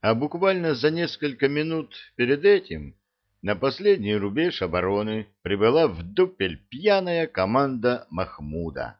А буквально за несколько минут перед этим на последний рубеж обороны прибыла в дупель пьяная команда Махмуда.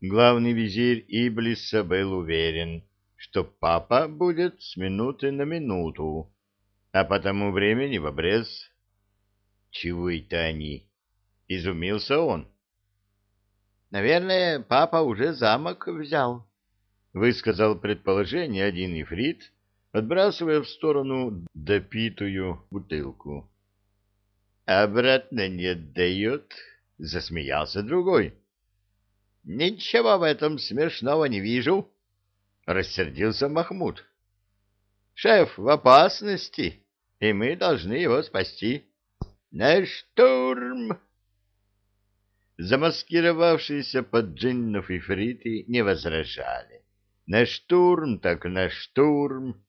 Главный визирь Иблиса был уверен, что папа будет с минуты на минуту, а по тому времени в обрез. Чего это они? Изумился он. Наверное, папа уже замок взял, высказал предположение один ифрит, отбрасывая в сторону допитую бутылку. «Обратно не отдает», — засмеялся другой. «Ничего в этом смешного не вижу», — рассердился Махмуд. «Шеф в опасности, и мы должны его спасти. На штурм!» Замаскировавшиеся под джиннов и фриты не возражали. На штурм так на штурм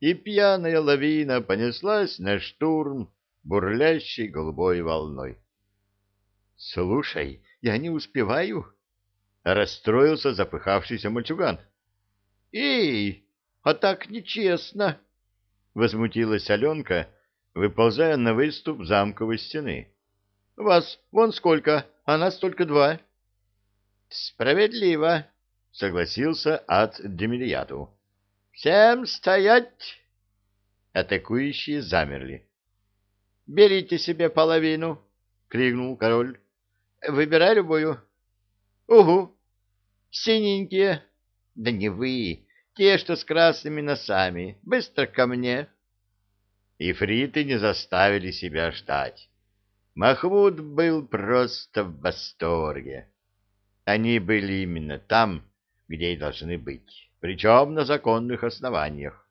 и пьяная лавина понеслась на штурм бурлящей голубой волной. — Слушай, я не успеваю, — расстроился запыхавшийся мальчуган. — Эй, а так нечестно! — возмутилась Аленка, выползая на выступ замковой стены. — Вас вон сколько, а нас только два. — Справедливо, — согласился Ад Демильяту. «Всем стоять!» Атакующие замерли. «Берите себе половину!» — крикнул король. «Выбирай любую». «Угу! Синенькие!» «Да не вы! Те, что с красными носами! Быстро ко мне!» Ифриты не заставили себя ждать. Махмуд был просто в восторге. Они были именно там, где и должны быть причем на законных основаниях,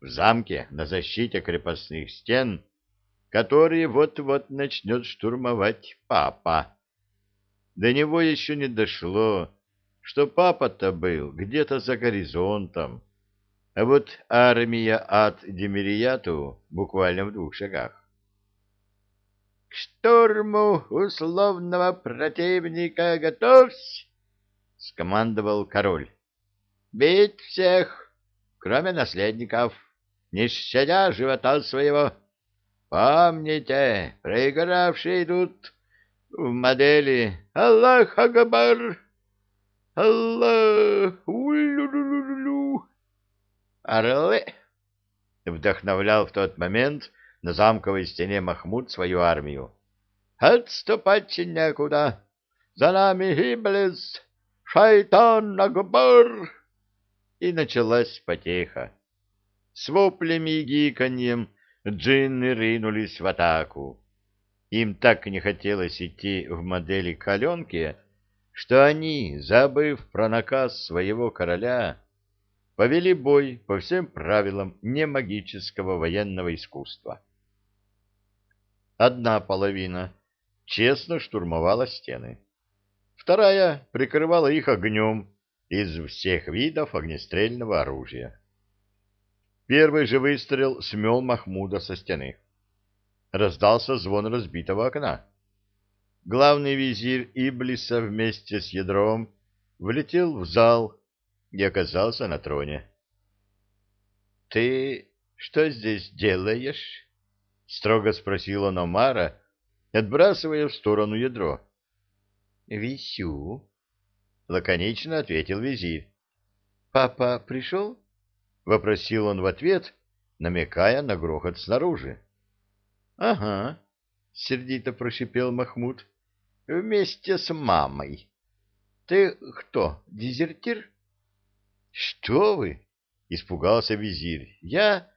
в замке на защите крепостных стен, которые вот-вот начнет штурмовать папа. До него еще не дошло, что папа-то был где-то за горизонтом, а вот армия от Демирияту буквально в двух шагах. — К штурму условного противника готовься! — скомандовал король. Бить всех, кроме наследников, не щадя живота своего. Помните, проигравшие идут в модели «Аллах Акбар!» «Аллах! Улю-лю-лю-лю!» «Орлы!» — вдохновлял в тот момент на замковой стене Махмуд свою армию. «Отступать некуда! За нами Иблис! Шайтан Акбар!» И началась потеха. С воплями и гиканьем джинны ринулись в атаку. Им так не хотелось идти в модели каленки, что они, забыв про наказ своего короля, повели бой по всем правилам немагического военного искусства. Одна половина честно штурмовала стены, вторая прикрывала их огнем, из всех видов огнестрельного оружия. Первый же выстрел смел Махмуда со стены. Раздался звон разбитого окна. Главный визирь Иблиса вместе с ядром влетел в зал и оказался на троне. — Ты что здесь делаешь? — строго спросил он Омара, отбрасывая в сторону ядро. — Висю, — лаконично ответил визирь. — Папа пришел? — вопросил он в ответ, намекая на грохот снаружи. — Ага, — сердито прошипел Махмуд, — вместе с мамой. — Ты кто, дезертир? — Что вы? — испугался визирь. — Я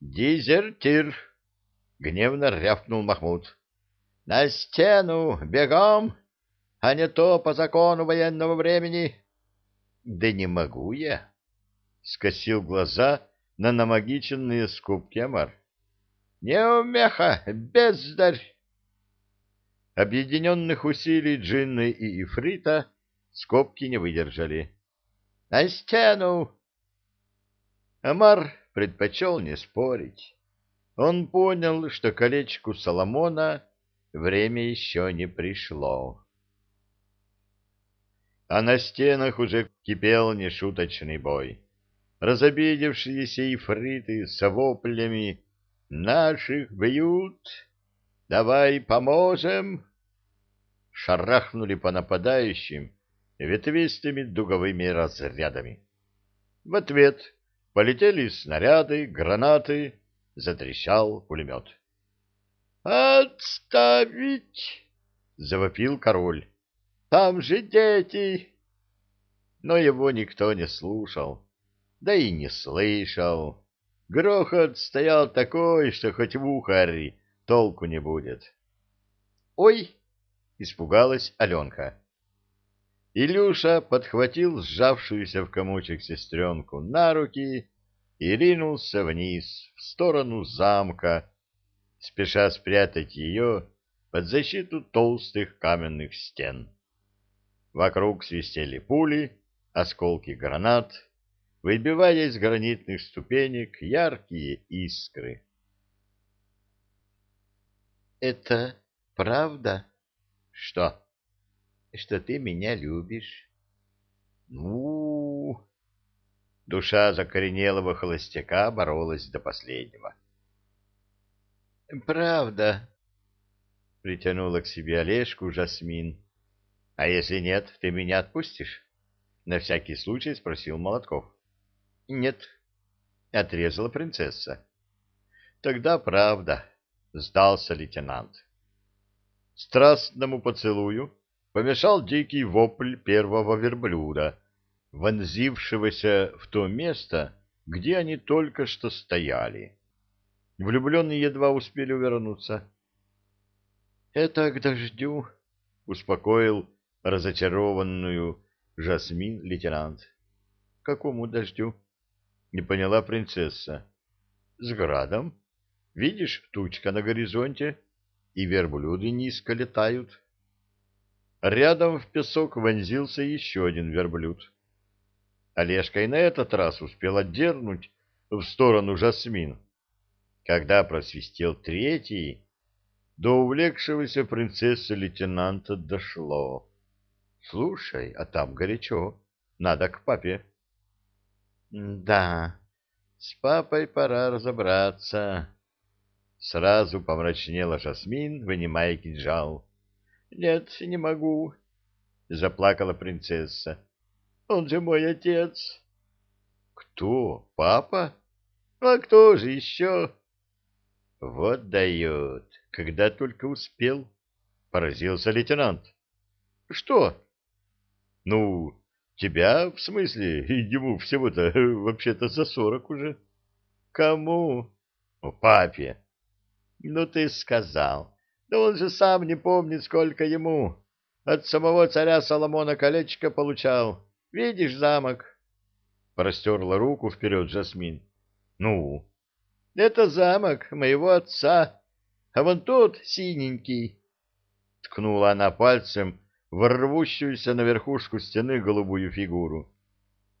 дезертир, — гневно рявкнул Махмуд. — На стену, бегом! — а не то по закону военного времени. — Да не могу я, — скосил глаза на намагиченные скобки Амар. — Неумеха, бездарь! Объединенных усилий Джинны и Ифрита скобки не выдержали. — На стену! Амар предпочел не спорить. Он понял, что колечку Соломона время еще не пришло а на стенах уже кипел нешуточный бой. разобидевшиеся ифриты с воплями «Наших бьют! Давай поможем!» шарахнули по нападающим ветвистыми дуговыми разрядами. В ответ полетели снаряды, гранаты, затрещал пулемет. «Отставить!» — завопил король. «Там же дети!» Но его никто не слушал, да и не слышал. Грохот стоял такой, что хоть в ухо толку не будет. «Ой!» — испугалась Аленка. Илюша подхватил сжавшуюся в комочек сестренку на руки и ринулся вниз, в сторону замка, спеша спрятать ее под защиту толстых каменных стен. Вокруг свистели пули, осколки гранат, выбивая из гранитных ступенек яркие искры. «Это правда?» «Что?» «Что ты меня любишь?» «Ну...» Душа закоренелого холостяка боролась до последнего. «Правда», — притянула к себе Олежку Жасмин. «А если нет, ты меня отпустишь?» — на всякий случай спросил Молотков. «Нет», — отрезала принцесса. «Тогда правда», — сдался лейтенант. Страстному поцелую помешал дикий вопль первого верблюда, вонзившегося в то место, где они только что стояли. Влюбленные едва успели увернуться. — Это к дождю, — успокоил разочарованную Жасмин лейтенант. — Какому дождю? — не поняла принцесса. — С градом. Видишь, тучка на горизонте, и верблюды низко летают. Рядом в песок вонзился еще один верблюд. Олежка и на этот раз успел отдернуть в сторону Жасмин. Когда просвистел третий, до увлекшегося принцессы лейтенанта дошло. — Слушай, а там горячо. Надо к папе. — Да, с папой пора разобраться. Сразу помрачнела Жасмин, вынимая кинжал. — Нет, не могу, — заплакала принцесса. — Он же мой отец. — Кто? Папа? — А кто же еще? — Вот дает, когда только успел, — поразился лейтенант. — Что? — Ну, тебя, в смысле, ему всего-то вообще-то за сорок уже. — Кому? — Папе. — Ну, ты сказал. Да он же сам не помнит, сколько ему. От самого царя Соломона колечко получал. Видишь замок? Простерла руку вперед Жасмин. — Ну? Это замок моего отца, а вон тот синенький. Ткнула она пальцем в рвущуюся на верхушку стены голубую фигуру.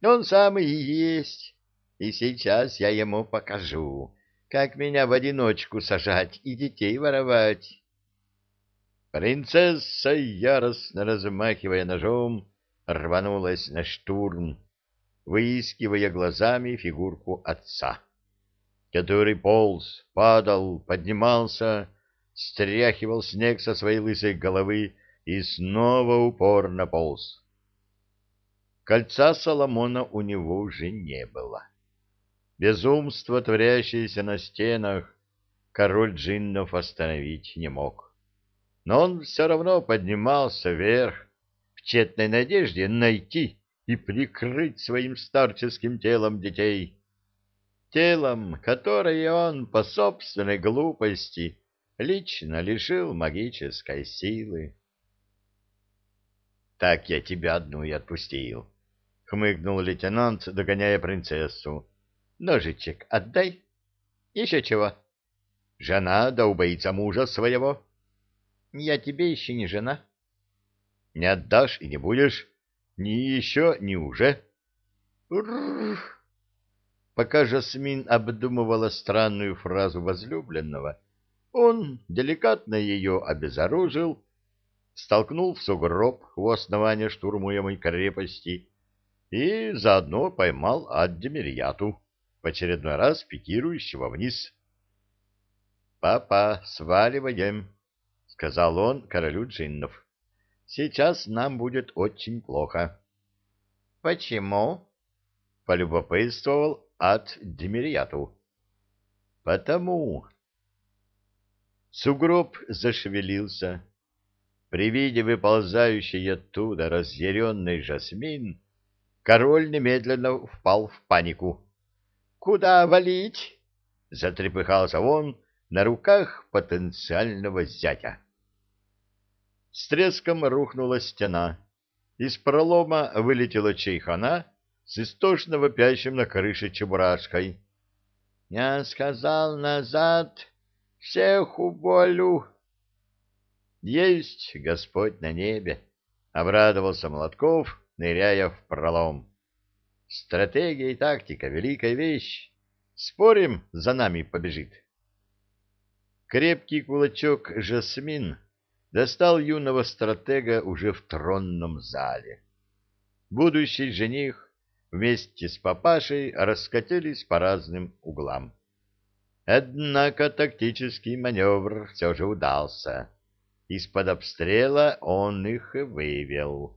Он самый и есть, и сейчас я ему покажу, как меня в одиночку сажать и детей воровать. Принцесса, яростно размахивая ножом, рванулась на штурм, выискивая глазами фигурку отца который полз, падал, поднимался, стряхивал снег со своей лысой головы и снова упорно полз. Кольца Соломона у него уже не было. Безумство, творящееся на стенах, король джиннов остановить не мог. Но он все равно поднимался вверх, в тщетной надежде найти и прикрыть своим старческим телом детей, телом, которое он по собственной глупости лично лишил магической силы. «Так я тебя одну и отпустил», — хмыкнул лейтенант, догоняя принцессу. «Ножичек отдай. Еще чего? Жена да убийца мужа своего». «Я тебе еще не жена». «Не отдашь и не будешь. Ни еще, ни уже». Пока Жасмин обдумывала странную фразу возлюбленного, он деликатно ее обезоружил, столкнул в сугроб у основания штурмуемой крепости и заодно поймал Аддемирьяту, в очередной раз пикирующего вниз. — Папа, сваливаем, — сказал он королю джиннов. — Сейчас нам будет очень плохо. — Почему? — полюбопытствовал Ад-Демирьяту. — Потому. Сугроб зашевелился. При виде выползающей оттуда разъяренный Жасмин король немедленно впал в панику. — Куда валить? — затрепыхался он на руках потенциального зятя. С треском рухнула стена. Из пролома вылетела чайхана с истошно вопящим на крыше чебурашкой. — Я сказал назад, всех уволю. — Есть Господь на небе! — обрадовался Молотков, ныряя в пролом. — Стратегия и тактика — великая вещь. Спорим, за нами побежит. Крепкий кулачок Жасмин достал юного стратега уже в тронном зале. Будущий жених вместе с папашей раскатились по разным углам. Однако тактический маневр все же удался. Из-под обстрела он их вывел.